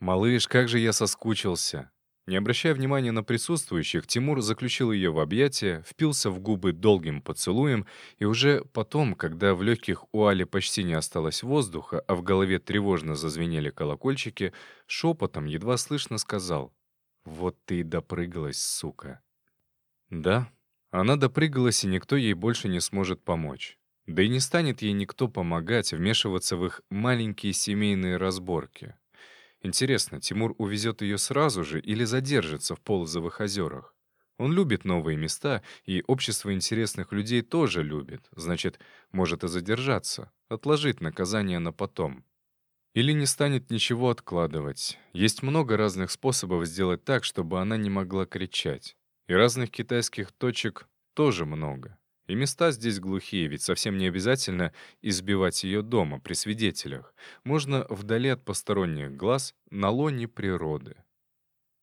«Малыш, как же я соскучился!» Не обращая внимания на присутствующих, Тимур заключил ее в объятия, впился в губы долгим поцелуем, и уже потом, когда в легких у Али почти не осталось воздуха, а в голове тревожно зазвенели колокольчики, шепотом едва слышно сказал «Вот ты и допрыгалась, сука». Да, она допрыгалась, и никто ей больше не сможет помочь. Да и не станет ей никто помогать вмешиваться в их маленькие семейные разборки. Интересно, Тимур увезет ее сразу же или задержится в Полозовых озерах? Он любит новые места, и общество интересных людей тоже любит. Значит, может и задержаться, отложить наказание на потом. Или не станет ничего откладывать. Есть много разных способов сделать так, чтобы она не могла кричать. И разных китайских точек тоже много. И места здесь глухие, ведь совсем не обязательно избивать ее дома, при свидетелях. Можно вдали от посторонних глаз, на лоне природы.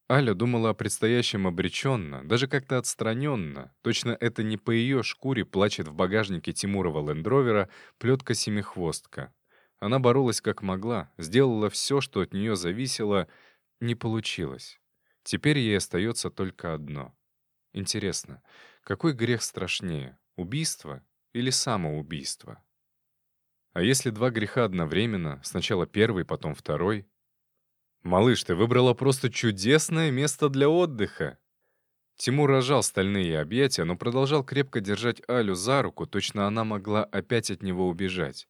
Аля думала о предстоящем обреченно, даже как-то отстраненно. Точно это не по ее шкуре плачет в багажнике Тимурова лендровера плетка-семихвостка. Она боролась как могла, сделала все, что от нее зависело, не получилось. Теперь ей остается только одно. Интересно, какой грех страшнее, Убийство или самоубийство? А если два греха одновременно, сначала первый, потом второй? «Малыш, ты выбрала просто чудесное место для отдыха!» Тимур рожал стальные объятия, но продолжал крепко держать Алю за руку, точно она могла опять от него убежать.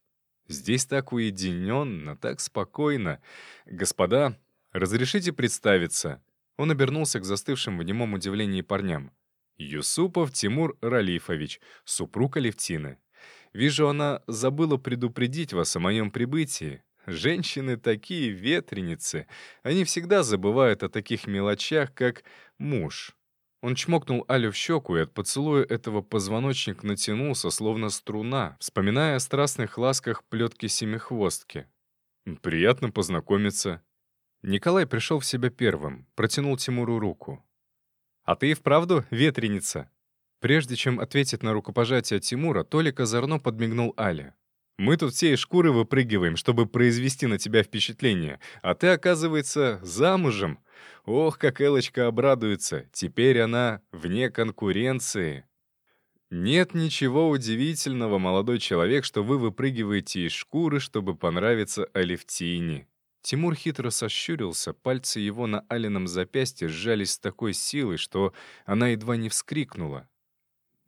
«Здесь так уединенно, так спокойно. Господа, разрешите представиться?» Он обернулся к застывшим в немом удивлении парням. Юсупов Тимур Ралифович, супруг Алевтины. Вижу, она забыла предупредить вас о моем прибытии. Женщины такие ветреницы. Они всегда забывают о таких мелочах, как муж. Он чмокнул Алю в щеку, и от поцелуя этого позвоночник натянулся, словно струна, вспоминая о страстных ласках плетки семихвостки. «Приятно познакомиться». Николай пришел в себя первым, протянул Тимуру руку. «А ты и вправду ветреница?» Прежде чем ответить на рукопожатие Тимура, Толик озорно подмигнул Але. «Мы тут все из шкуры выпрыгиваем, чтобы произвести на тебя впечатление, а ты, оказывается, замужем. Ох, как Элочка обрадуется, теперь она вне конкуренции». «Нет ничего удивительного, молодой человек, что вы выпрыгиваете из шкуры, чтобы понравиться Алевтине», Тимур хитро сощурился, пальцы его на Алином запястье сжались с такой силой, что она едва не вскрикнула.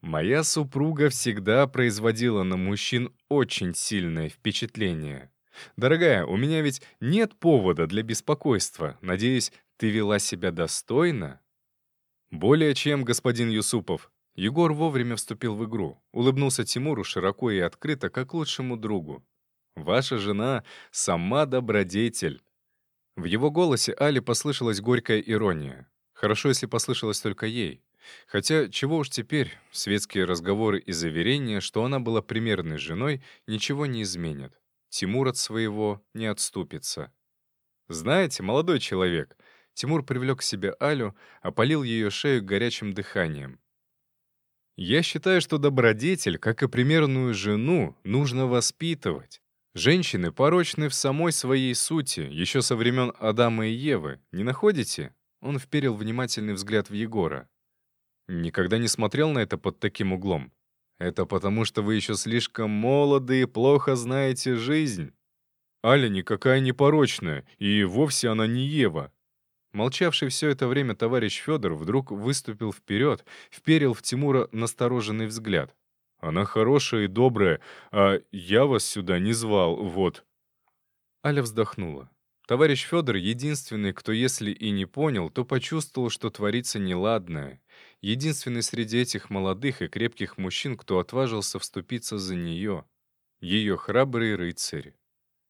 «Моя супруга всегда производила на мужчин очень сильное впечатление. Дорогая, у меня ведь нет повода для беспокойства. Надеюсь, ты вела себя достойно?» «Более чем, господин Юсупов». Егор вовремя вступил в игру, улыбнулся Тимуру широко и открыто, как лучшему другу. Ваша жена — сама добродетель». В его голосе Али послышалась горькая ирония. Хорошо, если послышалась только ей. Хотя, чего уж теперь, светские разговоры и заверения, что она была примерной женой, ничего не изменят. Тимур от своего не отступится. «Знаете, молодой человек», Тимур привлек к себе Алю, опалил ее шею горячим дыханием. «Я считаю, что добродетель, как и примерную жену, нужно воспитывать. Женщины порочны в самой своей сути, еще со времен Адама и Евы, не находите? Он вперил внимательный взгляд в Егора. Никогда не смотрел на это под таким углом. Это потому, что вы еще слишком молоды и плохо знаете жизнь. Аля никакая не порочная, и вовсе она не Ева. Молчавший все это время товарищ Федор вдруг выступил вперед, вперил в Тимура настороженный взгляд. Она хорошая и добрая, а я вас сюда не звал, вот». Аля вздохнула. Товарищ Федор единственный, кто, если и не понял, то почувствовал, что творится неладное. Единственный среди этих молодых и крепких мужчин, кто отважился вступиться за нее. Ее храбрый рыцарь.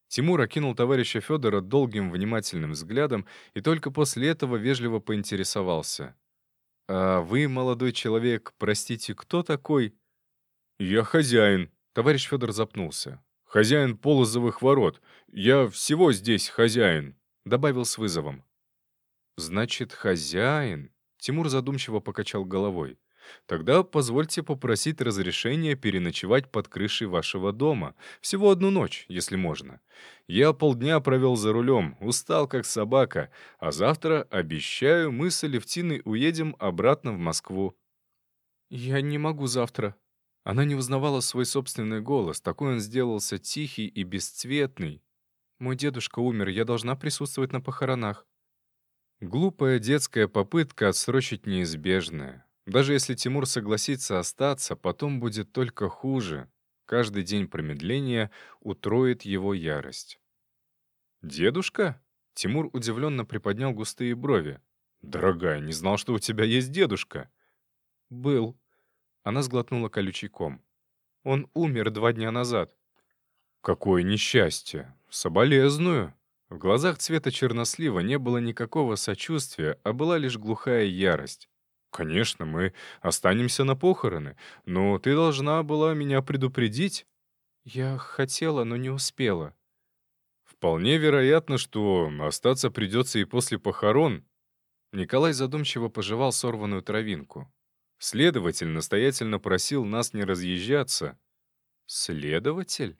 Тимур окинул товарища Федора долгим внимательным взглядом и только после этого вежливо поинтересовался. «А вы, молодой человек, простите, кто такой?» «Я хозяин», — товарищ Федор запнулся. «Хозяин полозовых ворот. Я всего здесь хозяин», — добавил с вызовом. «Значит, хозяин?» — Тимур задумчиво покачал головой. Тогда позвольте попросить разрешения переночевать под крышей вашего дома. Всего одну ночь, если можно. Я полдня провел за рулем, устал как собака, а завтра, обещаю, мы с Алевтиной уедем обратно в Москву». «Я не могу завтра». Она не узнавала свой собственный голос, такой он сделался тихий и бесцветный. «Мой дедушка умер, я должна присутствовать на похоронах». Глупая детская попытка отсрочить неизбежное. Даже если Тимур согласится остаться, потом будет только хуже. Каждый день промедления утроит его ярость. «Дедушка?» Тимур удивленно приподнял густые брови. «Дорогая, не знал, что у тебя есть дедушка». «Был». Она сглотнула колючий ком. «Он умер два дня назад». «Какое несчастье! Соболезную!» В глазах цвета чернослива не было никакого сочувствия, а была лишь глухая ярость. «Конечно, мы останемся на похороны, но ты должна была меня предупредить». «Я хотела, но не успела». «Вполне вероятно, что остаться придется и после похорон». Николай задумчиво пожевал сорванную травинку. Следователь настоятельно просил нас не разъезжаться. «Следователь?»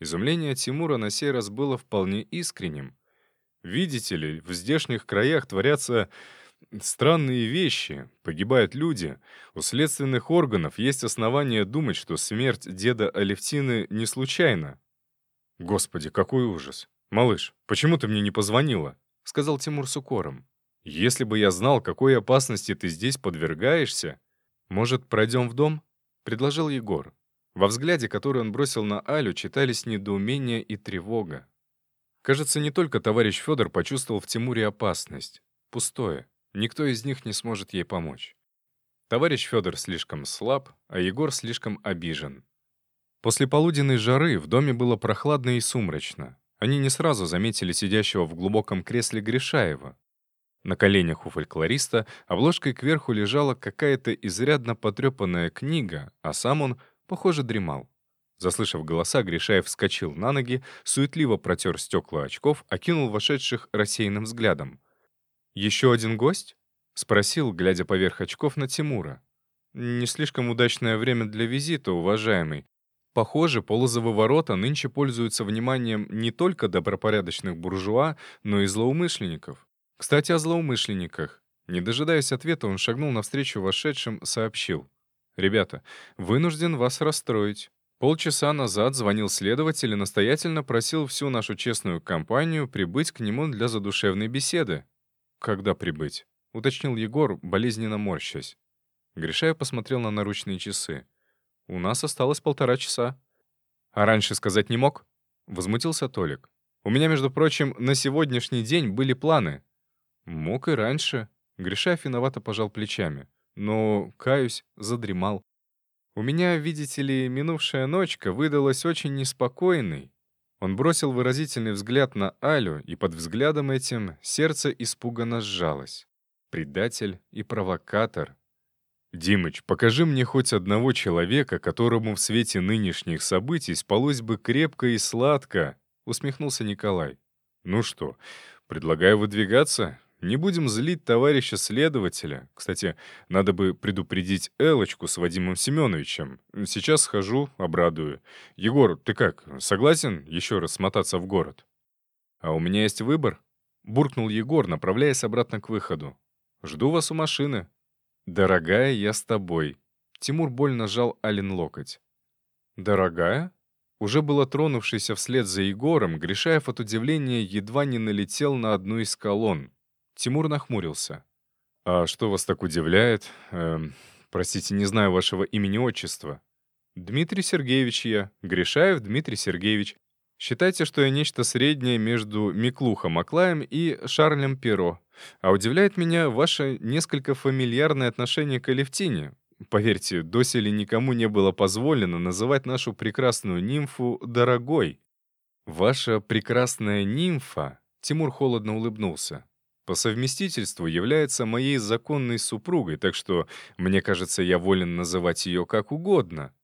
Изумление Тимура на сей раз было вполне искренним. Видите ли, в здешних краях творятся странные вещи, погибают люди. У следственных органов есть основания думать, что смерть деда Алевтины не случайна. «Господи, какой ужас! Малыш, почему ты мне не позвонила?» — сказал Тимур с укором. «Если бы я знал, какой опасности ты здесь подвергаешься...» «Может, пройдем в дом?» — предложил Егор. Во взгляде, который он бросил на Алю, читались недоумение и тревога. Кажется, не только товарищ Федор почувствовал в Тимуре опасность. Пустое. Никто из них не сможет ей помочь. Товарищ Федор слишком слаб, а Егор слишком обижен. После полуденной жары в доме было прохладно и сумрачно. Они не сразу заметили сидящего в глубоком кресле Гришаева. На коленях у фольклориста обложкой кверху лежала какая-то изрядно потрепанная книга, а сам он, похоже, дремал. Заслышав голоса, Гришаев вскочил на ноги, суетливо протер стекла очков, окинул вошедших рассеянным взглядом. «Еще один гость?» — спросил, глядя поверх очков на Тимура. «Не слишком удачное время для визита, уважаемый. Похоже, полозовы ворота нынче пользуются вниманием не только добропорядочных буржуа, но и злоумышленников. Кстати, о злоумышленниках. Не дожидаясь ответа, он шагнул навстречу вошедшим, сообщил. «Ребята, вынужден вас расстроить. Полчаса назад звонил следователь и настоятельно просил всю нашу честную компанию прибыть к нему для задушевной беседы. «Когда прибыть?» — уточнил Егор, болезненно морщась. Гришаев посмотрел на наручные часы. «У нас осталось полтора часа». «А раньше сказать не мог?» — возмутился Толик. «У меня, между прочим, на сегодняшний день были планы». «Мог и раньше». Гришаев виновато пожал плечами. Но, каюсь, задремал. У меня, видите ли, минувшая ночка выдалась очень неспокойной. Он бросил выразительный взгляд на Алю, и под взглядом этим сердце испуганно сжалось. Предатель и провокатор. «Димыч, покажи мне хоть одного человека, которому в свете нынешних событий спалось бы крепко и сладко», — усмехнулся Николай. «Ну что, предлагаю выдвигаться? Не будем злить товарища следователя. Кстати, надо бы предупредить Элочку с Вадимом Семеновичем. Сейчас схожу, обрадую. Егор, ты как, согласен еще раз смотаться в город? А у меня есть выбор? Буркнул Егор, направляясь обратно к выходу. Жду вас у машины. Дорогая, я с тобой. Тимур больно сжал Ален локоть. Дорогая? Уже было тронувшийся вслед за Егором, Гришаев от удивления едва не налетел на одну из колонн. Тимур нахмурился. «А что вас так удивляет? Эм, простите, не знаю вашего имени-отчества». «Дмитрий Сергеевич я. Гришаев Дмитрий Сергеевич. Считайте, что я нечто среднее между Миклухом Аклаем и Шарлем Перо. А удивляет меня ваше несколько фамильярное отношение к Алевтине. Поверьте, доселе никому не было позволено называть нашу прекрасную нимфу «дорогой». «Ваша прекрасная нимфа», — Тимур холодно улыбнулся, по совместительству является моей законной супругой, так что, мне кажется, я волен называть ее как угодно.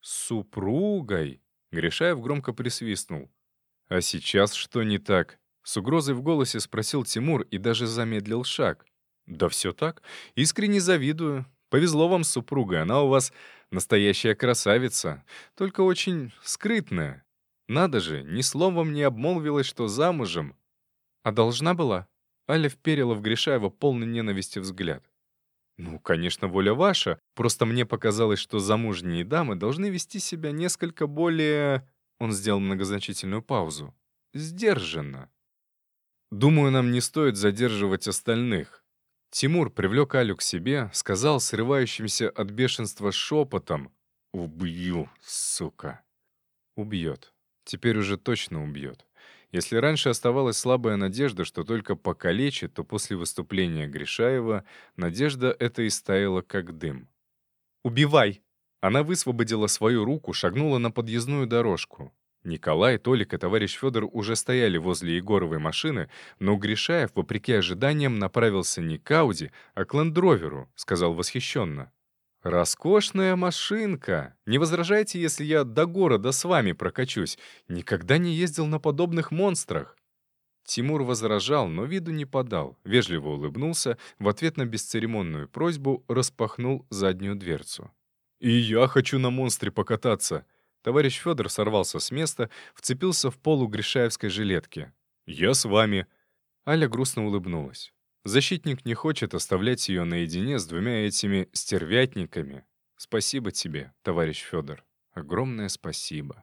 «Супругой?» — Гришаев громко присвистнул. «А сейчас что не так?» — с угрозой в голосе спросил Тимур и даже замедлил шаг. «Да все так. Искренне завидую. Повезло вам с супругой, она у вас настоящая красавица, только очень скрытная. Надо же, ни словом не обмолвилась, что замужем. А должна была? Аля вперила в Гришаева полный ненависти взгляд. «Ну, конечно, воля ваша. Просто мне показалось, что замужние дамы должны вести себя несколько более...» Он сделал многозначительную паузу. «Сдержанно. Думаю, нам не стоит задерживать остальных». Тимур привлек Алю к себе, сказал срывающимся от бешенства шепотом «Убью, сука». Убьет. Теперь уже точно убьет. Если раньше оставалась слабая надежда, что только покалечит, то после выступления Гришаева надежда эта истаяла как дым. «Убивай!» Она высвободила свою руку, шагнула на подъездную дорожку. Николай, Толик и товарищ Федор уже стояли возле Егоровой машины, но Гришаев, вопреки ожиданиям, направился не к Ауди, а к Лендроверу, сказал восхищенно. «Роскошная машинка! Не возражайте, если я до города с вами прокачусь. Никогда не ездил на подобных монстрах». Тимур возражал, но виду не подал, вежливо улыбнулся, в ответ на бесцеремонную просьбу распахнул заднюю дверцу. «И я хочу на монстре покататься!» Товарищ Федор сорвался с места, вцепился в полу гришаевской жилетки. «Я с вами!» Аля грустно улыбнулась. Защитник не хочет оставлять ее наедине с двумя этими стервятниками. Спасибо тебе, товарищ Федор. Огромное спасибо.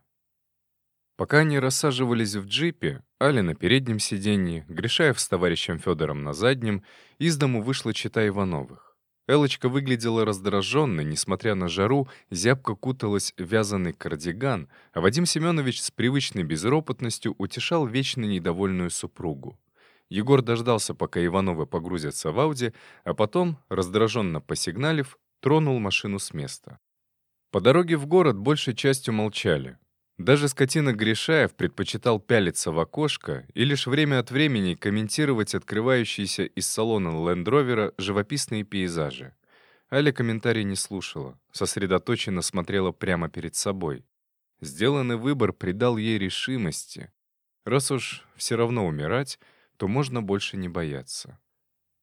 Пока они рассаживались в джипе, Аля на переднем сиденье, Гришаев с товарищем Федором на заднем, из дому вышла чита Ивановых. Элочка выглядела раздраженной, несмотря на жару, зябко куталась вязаный кардиган, а Вадим Семенович с привычной безропотностью утешал вечно недовольную супругу. Егор дождался, пока Ивановы погрузятся в Ауди, а потом, раздраженно посигналив, тронул машину с места. По дороге в город большей частью молчали. Даже скотина Гришаев предпочитал пялиться в окошко и лишь время от времени комментировать открывающиеся из салона лендровера живописные пейзажи. Аля комментарий не слушала, сосредоточенно смотрела прямо перед собой. Сделанный выбор придал ей решимости. Раз уж все равно умирать, то можно больше не бояться.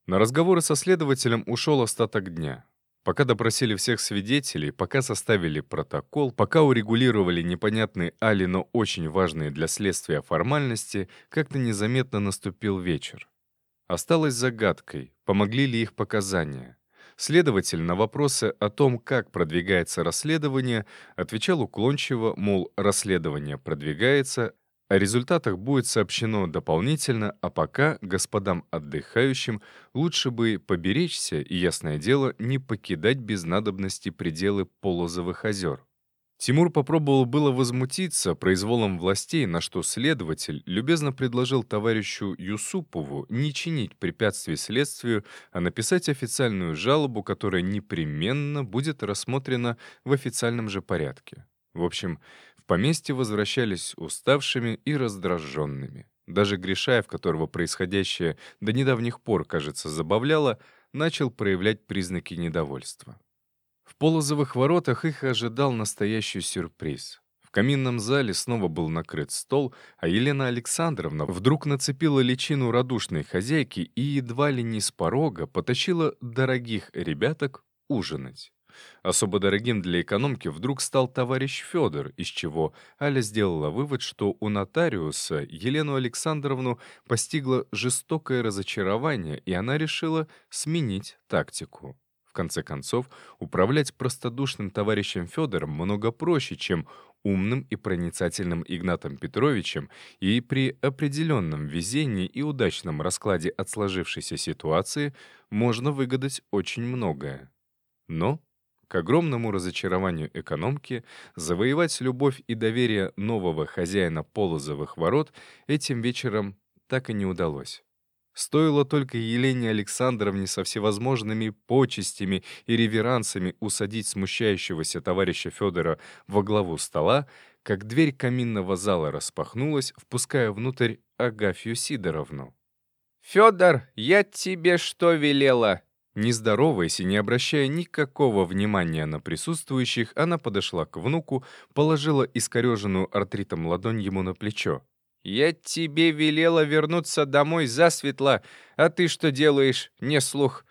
На разговоры со следователем ушел остаток дня. Пока допросили всех свидетелей, пока составили протокол, пока урегулировали непонятные Али, но очень важные для следствия формальности, как-то незаметно наступил вечер. Осталось загадкой, помогли ли их показания. Следователь на вопросы о том, как продвигается расследование, отвечал уклончиво, мол, расследование продвигается, о результатах будет сообщено дополнительно, а пока господам отдыхающим лучше бы поберечься и, ясное дело, не покидать без надобности пределы Полозовых озер. Тимур попробовал было возмутиться произволом властей, на что следователь любезно предложил товарищу Юсупову не чинить препятствий следствию, а написать официальную жалобу, которая непременно будет рассмотрена в официальном же порядке. В общем, поместье возвращались уставшими и раздраженными. Даже Гришаев, которого происходящее до недавних пор, кажется, забавляло, начал проявлять признаки недовольства. В полозовых воротах их ожидал настоящий сюрприз. В каминном зале снова был накрыт стол, а Елена Александровна вдруг нацепила личину радушной хозяйки и едва ли не с порога потащила дорогих ребяток ужинать. Особо дорогим для экономки вдруг стал товарищ Федор, из чего Аля сделала вывод, что у нотариуса Елену Александровну постигло жестокое разочарование, и она решила сменить тактику. В конце концов, управлять простодушным товарищем Федором много проще, чем умным и проницательным Игнатом Петровичем, и при определенном везении и удачном раскладе от сложившейся ситуации можно выгадать очень многое. Но к огромному разочарованию экономки, завоевать любовь и доверие нового хозяина полозовых ворот этим вечером так и не удалось. Стоило только Елене Александровне со всевозможными почестями и реверансами усадить смущающегося товарища Федора во главу стола, как дверь каминного зала распахнулась, впуская внутрь Агафью Сидоровну. «Федор, я тебе что велела?» Не здороваясь и не обращая никакого внимания на присутствующих, она подошла к внуку, положила искореженную артритом ладонь ему на плечо. «Я тебе велела вернуться домой засветло, а ты что делаешь, не слух?»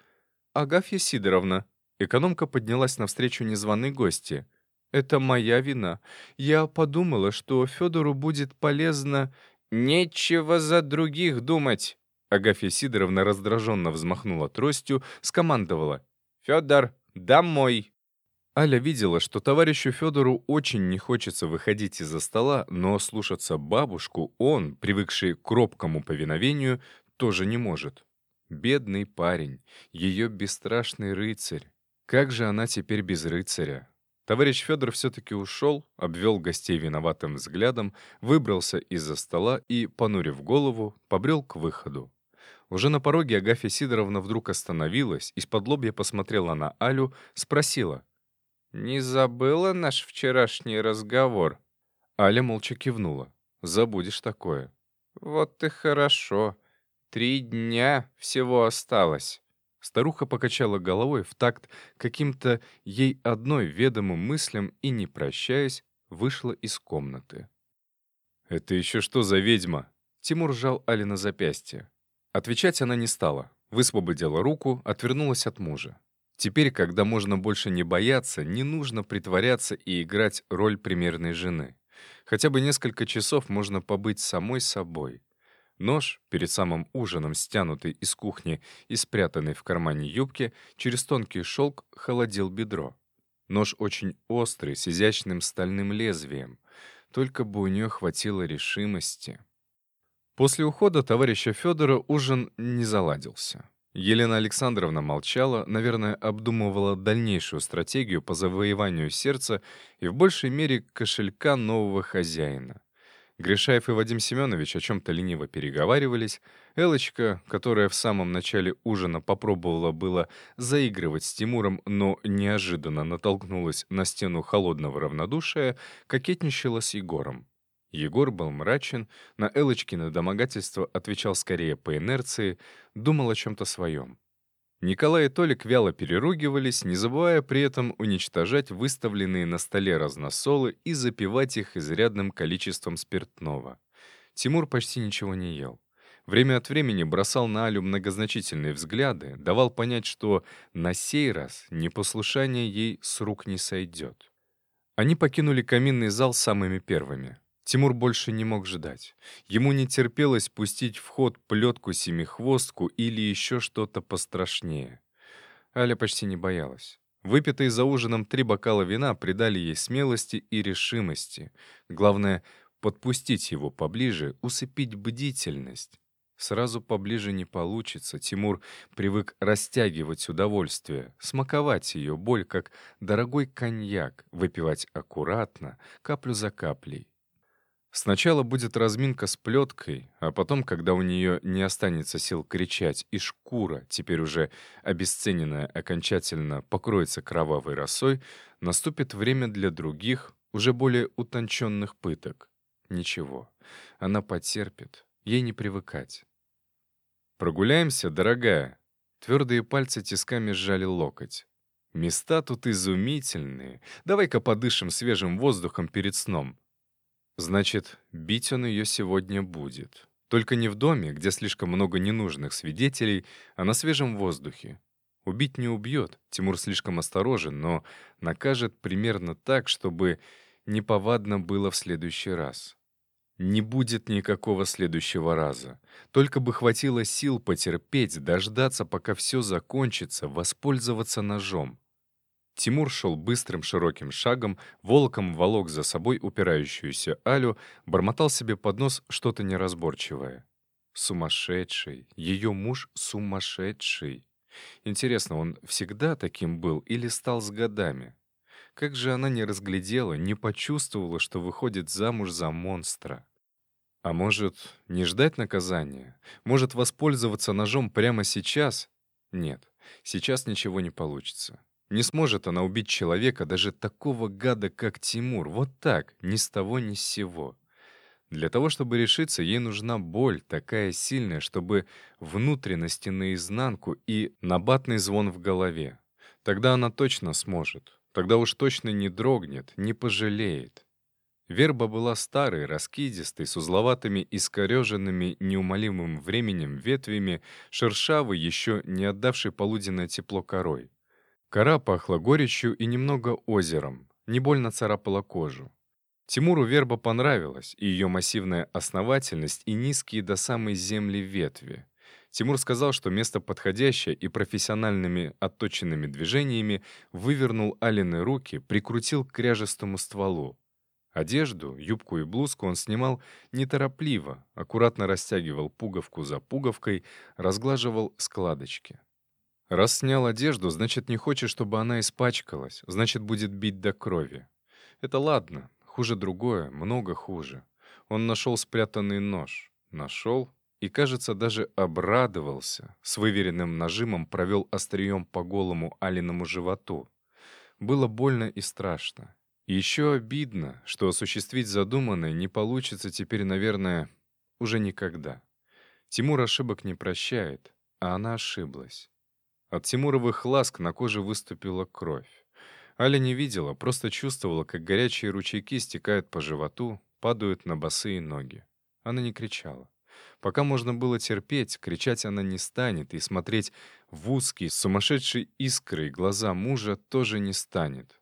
«Агафья Сидоровна». Экономка поднялась навстречу незваной гости. «Это моя вина. Я подумала, что Федору будет полезно...» «Нечего за других думать!» Агафья Сидоровна раздраженно взмахнула тростью, скомандовала. «Федор, домой!» Аля видела, что товарищу Федору очень не хочется выходить из-за стола, но слушаться бабушку он, привыкший к робкому повиновению, тоже не может. Бедный парень, ее бесстрашный рыцарь. Как же она теперь без рыцаря? Товарищ Федор все-таки ушел, обвел гостей виноватым взглядом, выбрался из-за стола и, понурив голову, побрел к выходу. Уже на пороге Агафья Сидоровна вдруг остановилась, из-под лобья посмотрела на Алю, спросила. «Не забыла наш вчерашний разговор?» Аля молча кивнула. «Забудешь такое». «Вот и хорошо. Три дня всего осталось». Старуха покачала головой в такт каким-то ей одной ведомым мыслям и, не прощаясь, вышла из комнаты. «Это еще что за ведьма?» Тимур сжал Али на запястье. Отвечать она не стала. Высвободила руку, отвернулась от мужа. Теперь, когда можно больше не бояться, не нужно притворяться и играть роль примерной жены. Хотя бы несколько часов можно побыть самой собой. Нож, перед самым ужином стянутый из кухни и спрятанный в кармане юбки, через тонкий шелк холодил бедро. Нож очень острый, с изящным стальным лезвием. Только бы у нее хватило решимости. После ухода товарища Федора ужин не заладился. Елена Александровна молчала, наверное, обдумывала дальнейшую стратегию по завоеванию сердца и в большей мере кошелька нового хозяина. Гришаев и Вадим Семенович о чем-то лениво переговаривались. Элочка, которая в самом начале ужина попробовала было заигрывать с Тимуром, но неожиданно натолкнулась на стену холодного равнодушия, кокетничала с Егором. Егор был мрачен, на Элочкино домогательство отвечал скорее по инерции, думал о чем-то своем. Николай и Толик вяло переругивались, не забывая при этом уничтожать выставленные на столе разносолы и запивать их изрядным количеством спиртного. Тимур почти ничего не ел. Время от времени бросал на Алю многозначительные взгляды, давал понять, что на сей раз непослушание ей с рук не сойдет. Они покинули каминный зал самыми первыми. Тимур больше не мог ждать. Ему не терпелось пустить в ход плетку-семихвостку или еще что-то пострашнее. Аля почти не боялась. Выпитые за ужином три бокала вина придали ей смелости и решимости. Главное — подпустить его поближе, усыпить бдительность. Сразу поближе не получится. Тимур привык растягивать удовольствие, смаковать ее боль, как дорогой коньяк, выпивать аккуратно, каплю за каплей. Сначала будет разминка с плеткой, а потом, когда у нее не останется сил кричать, и шкура, теперь уже обесцененная окончательно, покроется кровавой росой, наступит время для других, уже более утонченных пыток. Ничего, она потерпит, ей не привыкать. «Прогуляемся, дорогая?» Твердые пальцы тисками сжали локоть. «Места тут изумительные. Давай-ка подышим свежим воздухом перед сном. Значит, бить он ее сегодня будет. Только не в доме, где слишком много ненужных свидетелей, а на свежем воздухе. Убить не убьет, Тимур слишком осторожен, но накажет примерно так, чтобы неповадно было в следующий раз. Не будет никакого следующего раза. Только бы хватило сил потерпеть, дождаться, пока все закончится, воспользоваться ножом. Тимур шел быстрым широким шагом, волком волок за собой упирающуюся Алю, бормотал себе под нос что-то неразборчивое. Сумасшедший. Ее муж сумасшедший. Интересно, он всегда таким был или стал с годами? Как же она не разглядела, не почувствовала, что выходит замуж за монстра? А может, не ждать наказания? Может, воспользоваться ножом прямо сейчас? Нет, сейчас ничего не получится. Не сможет она убить человека, даже такого гада, как Тимур, вот так, ни с того ни с сего. Для того, чтобы решиться, ей нужна боль, такая сильная, чтобы внутренности наизнанку и набатный звон в голове. Тогда она точно сможет. Тогда уж точно не дрогнет, не пожалеет. Верба была старой, раскидистой, с узловатыми, искореженными неумолимым временем ветвями, шершавой, еще не отдавшей полуденное тепло корой. Кора пахла горечью и немного озером, не больно царапала кожу. Тимуру верба понравилась, и ее массивная основательность и низкие до самой земли ветви. Тимур сказал, что место подходящее и профессиональными отточенными движениями вывернул Алины руки, прикрутил к кряжестому стволу. Одежду, юбку и блузку он снимал неторопливо, аккуратно растягивал пуговку за пуговкой, разглаживал складочки. Раз снял одежду, значит, не хочет, чтобы она испачкалась, значит, будет бить до крови. Это ладно, Хуже другое, много хуже. Он нашел спрятанный нож. Нашел и, кажется, даже обрадовался. С выверенным нажимом провел острием по голому Алиному животу. Было больно и страшно. Еще обидно, что осуществить задуманное не получится теперь, наверное, уже никогда. Тимур ошибок не прощает, а она ошиблась. От Тимуровых ласк на коже выступила кровь. Аля не видела, просто чувствовала, как горячие ручейки стекают по животу, падают на босые ноги. Она не кричала. Пока можно было терпеть, кричать она не станет, и смотреть в узкие, сумасшедшие искры глаза мужа тоже не станет.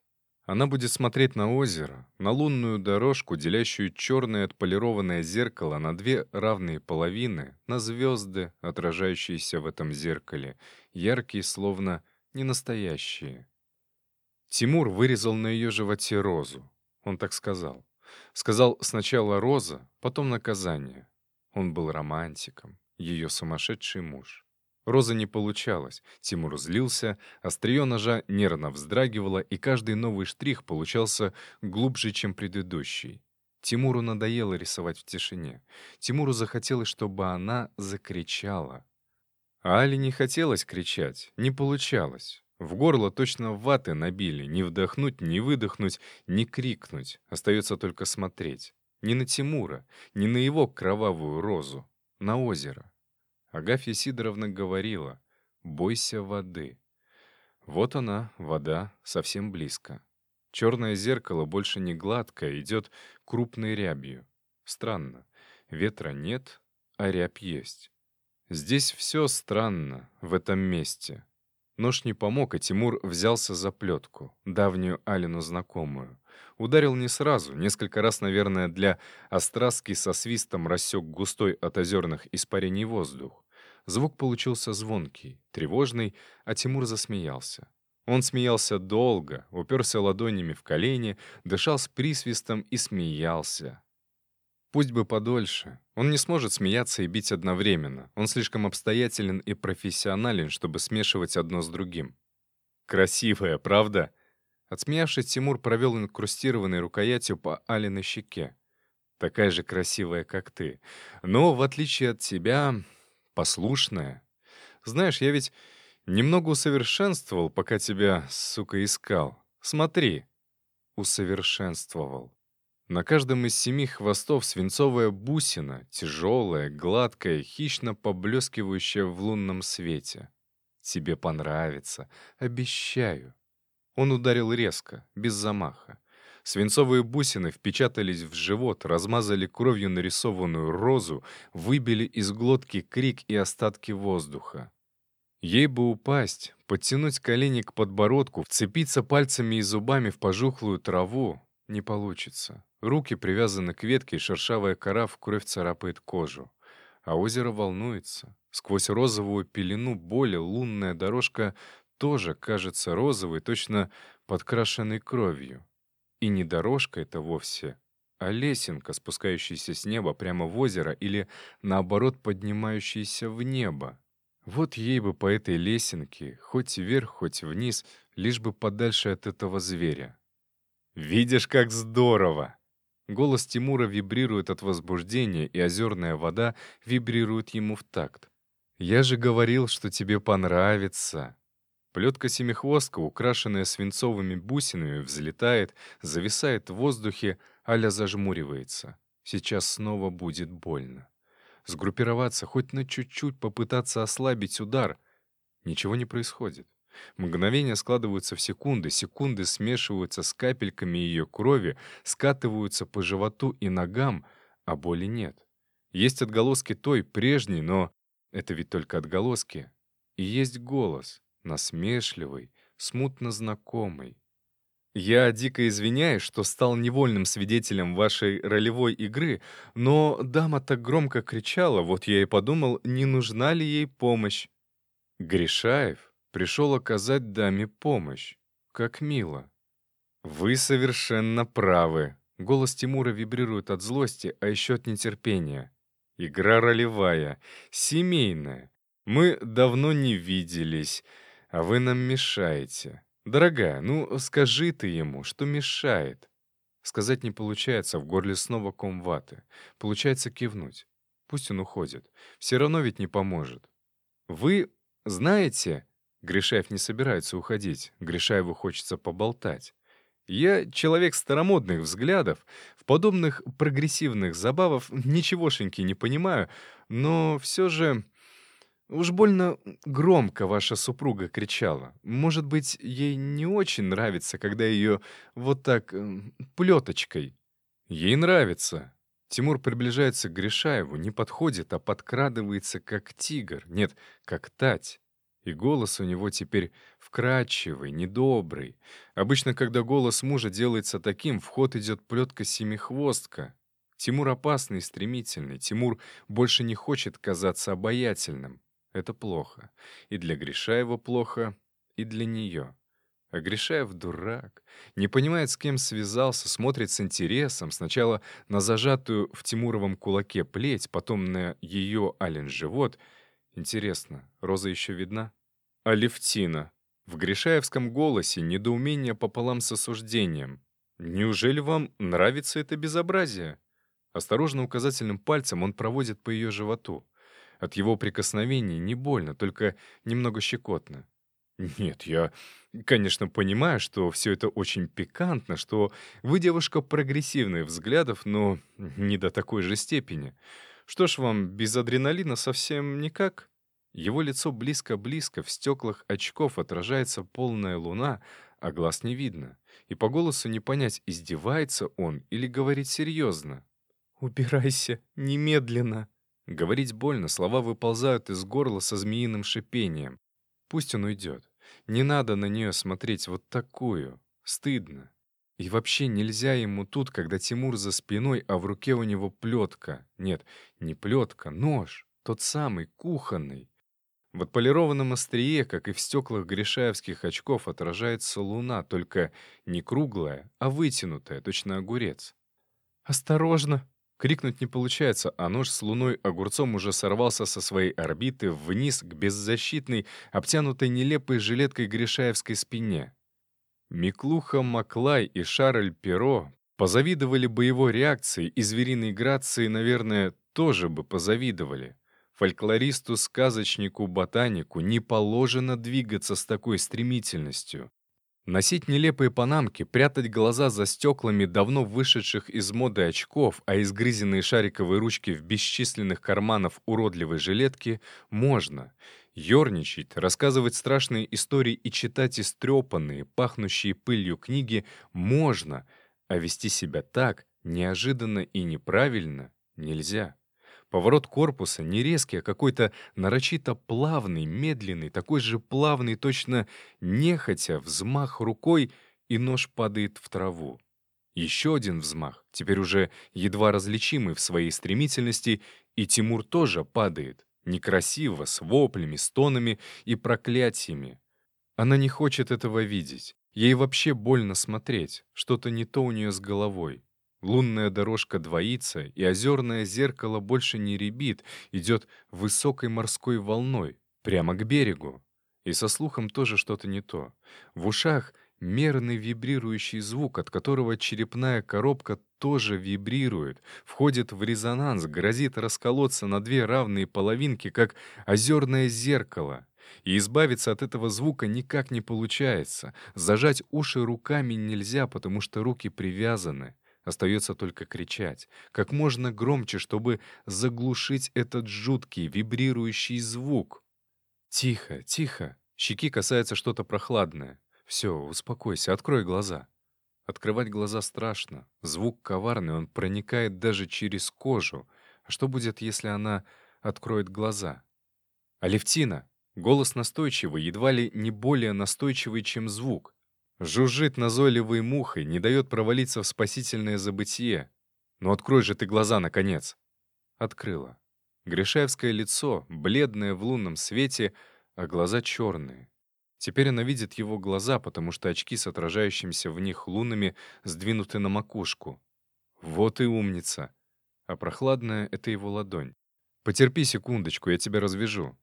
Она будет смотреть на озеро, на лунную дорожку, делящую черное отполированное зеркало на две равные половины, на звезды, отражающиеся в этом зеркале, яркие, словно ненастоящие. Тимур вырезал на ее животе розу. Он так сказал. Сказал сначала роза, потом наказание. Он был романтиком, ее сумасшедший муж. Роза не получалась, Тимур злился, острие ножа нервно вздрагивало, и каждый новый штрих получался глубже, чем предыдущий. Тимуру надоело рисовать в тишине. Тимуру захотелось, чтобы она закричала. А Али не хотелось кричать, не получалось. В горло точно ваты набили, не вдохнуть, не выдохнуть, не крикнуть. Остается только смотреть. Не на Тимура, не на его кровавую розу, на озеро. Агафья Сидоровна говорила, «Бойся воды». Вот она, вода, совсем близко. Черное зеркало больше не гладкое, идет крупной рябью. Странно. Ветра нет, а рябь есть. Здесь все странно, в этом месте. Нож не помог, и Тимур взялся за плетку, давнюю Алину знакомую. Ударил не сразу, несколько раз, наверное, для остраски со свистом рассек густой от озерных испарений воздух. Звук получился звонкий, тревожный, а Тимур засмеялся. Он смеялся долго, уперся ладонями в колени, дышал с присвистом и смеялся. Пусть бы подольше. Он не сможет смеяться и бить одновременно. Он слишком обстоятелен и профессионален, чтобы смешивать одно с другим. Красивая, правда? Отсмеявшись, Тимур провел инкрустированной рукоятью по Алиной щеке. Такая же красивая, как ты. Но, в отличие от тебя, послушная. Знаешь, я ведь немного усовершенствовал, пока тебя, сука, искал. Смотри. Усовершенствовал. На каждом из семи хвостов свинцовая бусина, тяжелая, гладкая, хищно поблескивающая в лунном свете. Тебе понравится, обещаю. Он ударил резко, без замаха. Свинцовые бусины впечатались в живот, размазали кровью нарисованную розу, выбили из глотки крик и остатки воздуха. Ей бы упасть, подтянуть колени к подбородку, вцепиться пальцами и зубами в пожухлую траву, не получится. Руки привязаны к ветке, шершавая кора в кровь царапает кожу. А озеро волнуется. Сквозь розовую пелену боли лунная дорожка тоже кажется розовой, точно подкрашенной кровью. И не дорожка это вовсе, а лесенка, спускающаяся с неба прямо в озеро или, наоборот, поднимающаяся в небо. Вот ей бы по этой лесенке, хоть вверх, хоть вниз, лишь бы подальше от этого зверя. «Видишь, как здорово!» Голос Тимура вибрирует от возбуждения, и озерная вода вибрирует ему в такт. «Я же говорил, что тебе понравится!» Плетка-семихвостка, украшенная свинцовыми бусинами, взлетает, зависает в воздухе, аля зажмуривается. Сейчас снова будет больно. Сгруппироваться, хоть на чуть-чуть попытаться ослабить удар. Ничего не происходит. Мгновения складываются в секунды, секунды смешиваются с капельками ее крови, скатываются по животу и ногам, а боли нет. Есть отголоски той, прежней, но это ведь только отголоски. И есть голос, насмешливый, смутно знакомый. Я дико извиняюсь, что стал невольным свидетелем вашей ролевой игры, но дама так громко кричала, вот я и подумал, не нужна ли ей помощь. Гришаев пришел оказать даме помощь. Как мило. Вы совершенно правы. Голос Тимура вибрирует от злости, а еще от нетерпения. Игра ролевая, семейная. Мы давно не виделись, а вы нам мешаете. «Дорогая, ну скажи ты ему, что мешает». Сказать не получается, в горле снова ком ваты. Получается кивнуть. Пусть он уходит. Все равно ведь не поможет. «Вы знаете...» Гришаев не собирается уходить. Гришаеву хочется поболтать. Я человек старомодных взглядов, в подобных прогрессивных забавах ничегошеньки не понимаю, но все же Уж больно громко ваша супруга кричала. Может быть, ей не очень нравится, когда ее вот так э, плеточкой. Ей нравится. Тимур приближается к Гришаеву, не подходит, а подкрадывается, как тигр. Нет, как тать. И голос у него теперь вкрадчивый, недобрый. Обычно, когда голос мужа делается таким, в ход идет плетка-семихвостка. Тимур опасный стремительный. Тимур больше не хочет казаться обаятельным. Это плохо. И для Гришаева плохо, и для нее. А Гришаев дурак, не понимает, с кем связался, смотрит с интересом сначала на зажатую в Тимуровом кулаке плеть, потом на ее Ален живот. Интересно, Роза еще видна? Алевтина. В Гришаевском голосе недоумение пополам с осуждением. «Неужели вам нравится это безобразие?» Осторожно указательным пальцем он проводит по ее животу. От его прикосновений не больно, только немного щекотно. Нет, я, конечно, понимаю, что все это очень пикантно, что вы девушка прогрессивных взглядов, но не до такой же степени. Что ж вам, без адреналина совсем никак? Его лицо близко-близко, в стеклах очков отражается полная луна, а глаз не видно. И по голосу не понять, издевается он или говорит серьезно. «Убирайся, немедленно!» Говорить больно, слова выползают из горла со змеиным шипением. Пусть он уйдет. Не надо на нее смотреть вот такую. Стыдно. И вообще нельзя ему тут, когда Тимур за спиной, а в руке у него плетка. Нет, не плетка, нож. Тот самый, кухонный. В отполированном острие, как и в стеклах гришаевских очков, отражается луна, только не круглая, а вытянутая, точно огурец. «Осторожно!» Крикнуть не получается, а нож с луной огурцом уже сорвался со своей орбиты вниз к беззащитной, обтянутой нелепой жилеткой Гришаевской спине. Миклуха Маклай и Шарль Перо позавидовали бы его реакции, и звериной грации, наверное, тоже бы позавидовали. Фольклористу-сказочнику, ботанику не положено двигаться с такой стремительностью. Носить нелепые панамки, прятать глаза за стеклами давно вышедших из моды очков, а изгрызенные шариковые ручки в бесчисленных карманов уродливой жилетки можно. Ёрничать, рассказывать страшные истории и читать истрепанные, пахнущие пылью книги можно, а вести себя так, неожиданно и неправильно, нельзя. Поворот корпуса не резкий, а какой-то нарочито плавный, медленный, такой же плавный, точно нехотя, взмах рукой, и нож падает в траву. Еще один взмах, теперь уже едва различимый в своей стремительности, и Тимур тоже падает, некрасиво, с воплями, стонами и проклятиями. Она не хочет этого видеть. Ей вообще больно смотреть, что-то не то у нее с головой. Лунная дорожка двоится, и озерное зеркало больше не ребит, идет высокой морской волной, прямо к берегу. И со слухом тоже что-то не то. В ушах мерный вибрирующий звук, от которого черепная коробка тоже вибрирует, входит в резонанс, грозит расколоться на две равные половинки, как озерное зеркало. И избавиться от этого звука никак не получается. Зажать уши руками нельзя, потому что руки привязаны. Остается только кричать, как можно громче, чтобы заглушить этот жуткий, вибрирующий звук. Тихо, тихо. Щеки касается что-то прохладное. Все, успокойся, открой глаза. Открывать глаза страшно. Звук коварный, он проникает даже через кожу. А что будет, если она откроет глаза? «Алевтина!» Голос настойчивый, едва ли не более настойчивый, чем звук. Жужжит назойливой мухой, не дает провалиться в спасительное забытие. «Ну открой же ты глаза, наконец!» Открыла. Гришаевское лицо, бледное в лунном свете, а глаза черные. Теперь она видит его глаза, потому что очки с отражающимися в них лунами сдвинуты на макушку. Вот и умница. А прохладная — это его ладонь. Потерпи секундочку, я тебя развяжу.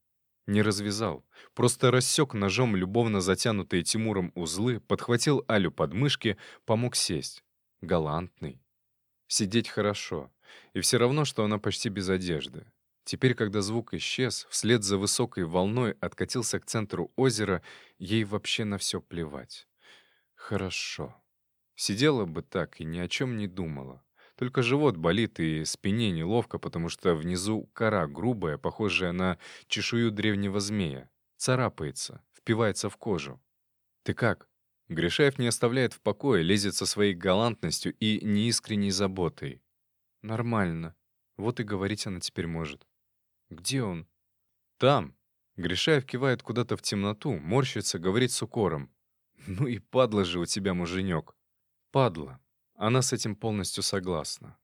Не развязал. Просто рассек ножом любовно затянутые Тимуром узлы, подхватил Алю под мышки, помог сесть. Галантный. Сидеть хорошо. И все равно, что она почти без одежды. Теперь, когда звук исчез, вслед за высокой волной откатился к центру озера, ей вообще на все плевать. Хорошо. Сидела бы так и ни о чем не думала. Только живот болит и спине неловко, потому что внизу кора грубая, похожая на чешую древнего змея. Царапается, впивается в кожу. «Ты как?» Гришаев не оставляет в покое, лезет со своей галантностью и неискренней заботой. «Нормально. Вот и говорить она теперь может». «Где он?» «Там». Гришаев кивает куда-то в темноту, морщится, говорит с укором. «Ну и падла же у тебя, муженек». «Падла. Она с этим полностью согласна.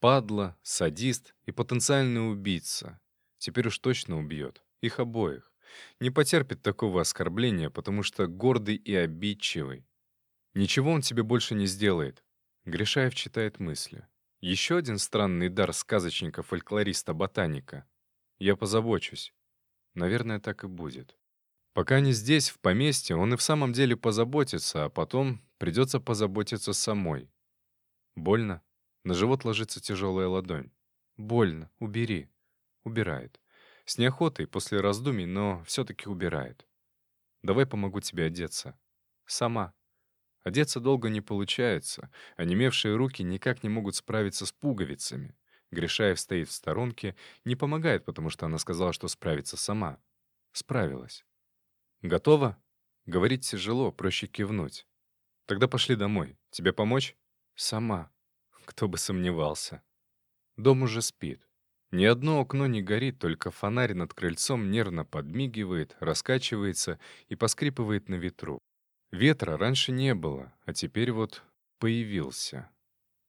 Падла, садист и потенциальный убийца. Теперь уж точно убьет. Их обоих. Не потерпит такого оскорбления, потому что гордый и обидчивый. Ничего он тебе больше не сделает. Гришаев читает мысли. Еще один странный дар сказочника-фольклориста-ботаника. Я позабочусь. Наверное, так и будет. Пока не здесь, в поместье, он и в самом деле позаботится, а потом придется позаботиться самой. Больно? На живот ложится тяжелая ладонь. Больно. Убери. Убирает. С неохотой, после раздумий, но все-таки убирает. Давай помогу тебе одеться. Сама. Одеться долго не получается, а немевшие руки никак не могут справиться с пуговицами. Гришаев стоит в сторонке, не помогает, потому что она сказала, что справится сама. Справилась. Готова? Говорить тяжело, проще кивнуть. Тогда пошли домой. Тебе помочь? Сама. Кто бы сомневался. Дом уже спит. Ни одно окно не горит, только фонарь над крыльцом нервно подмигивает, раскачивается и поскрипывает на ветру. Ветра раньше не было, а теперь вот появился.